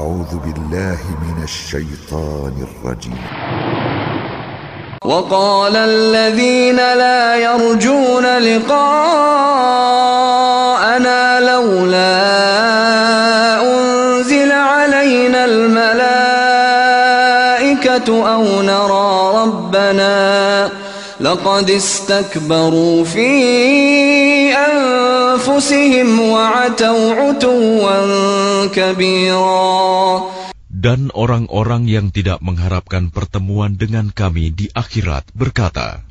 أعوذ بالله من الشيطان الرجيم. وقال الذين لا يرجون لقاءنا لولا أنزل علينا الملائكة أو نرى ربنا لقد استكبروا في أنفسهم وعتوا عتوا كبيرا Dan orang-orang yang tidak mengharapkan pertemuan dengan kami di akhirat berkata,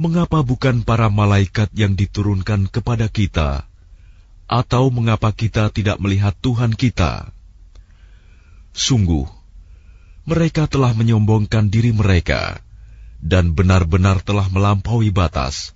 Mengapa bukan para malaikat yang diturunkan kepada kita? Atau mengapa kita tidak melihat Tuhan kita? Sungguh, mereka telah menyombongkan diri mereka dan benar-benar telah melampaui batas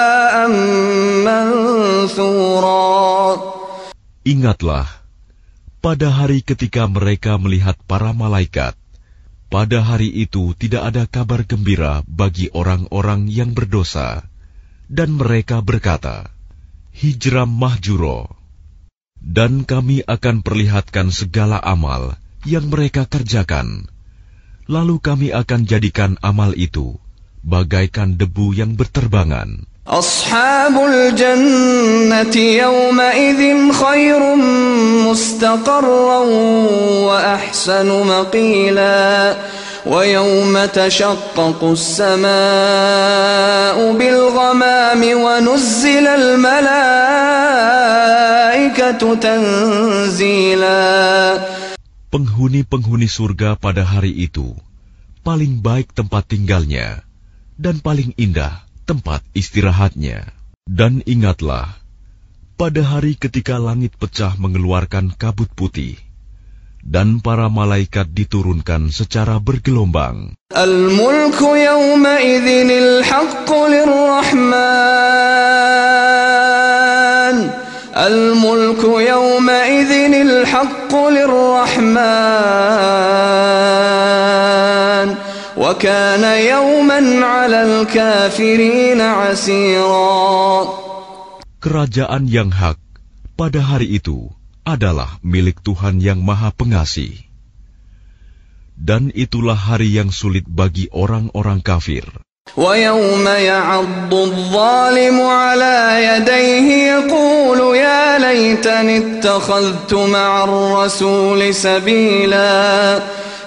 Ingatlah, pada hari ketika mereka melihat para malaikat, pada hari itu tidak ada kabar gembira bagi orang-orang yang berdosa, dan mereka berkata, Hijram mahjuro, dan kami akan perlihatkan segala amal yang mereka kerjakan, lalu kami akan jadikan amal itu bagaikan debu yang berterbangan. أصحاب الجنة يومئذ خير مستقرا وأحسن مقيلا ويوم تشقق السماء بالغمام ونزل الملائكة تنزيلا. Penghuni-penghuni surga pada hari itu paling baik tempat tinggalnya dan paling indah tempat istirahatnya. Dan ingatlah, pada hari ketika langit pecah mengeluarkan kabut putih, dan para malaikat diturunkan secara bergelombang. Al-mulku yawma idhinil haqqu lirrahman. Al-mulku yawma idhinil haqqu lirrahman. وكان يوما على الكافرين عسيرا Kerajaan yang hak pada hari itu adalah milik Tuhan yang Maha Pengasih. Dan itulah hari yang sulit bagi orang-orang kafir. ويوم يعض الظالم على يديه يقول يا ليتني اتخذت مع الرسول سبيلا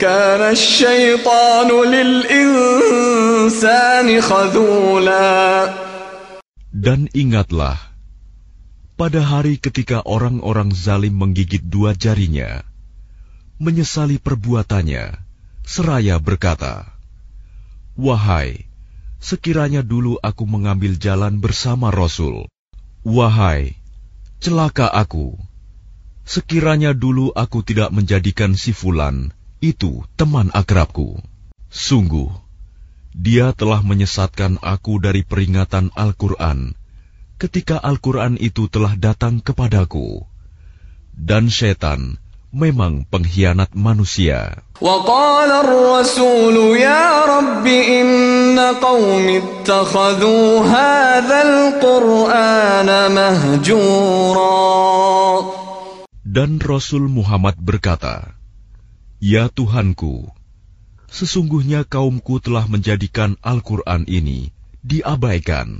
وكان الشيطان للإنسان خذولا Dan ingatlah, pada hari ketika orang-orang zalim menggigit dua jarinya, menyesali perbuatannya, seraya berkata, Wahai, sekiranya dulu aku mengambil jalan bersama Rasul. Wahai, celaka aku! Sekiranya dulu aku tidak menjadikan si Fulan itu teman akrabku. Sungguh, dia telah menyesatkan aku dari peringatan Al-Quran ketika Al-Quran itu telah datang kepadaku. Dan setan memang pengkhianat manusia. وقال الرسول يا رب إن قوم اتخذوا هذا القرآن مهجورا Dan Rasul Muhammad berkata, Ya Tuhanku, sesungguhnya kaumku telah menjadikan Al-Quran ini diabaikan.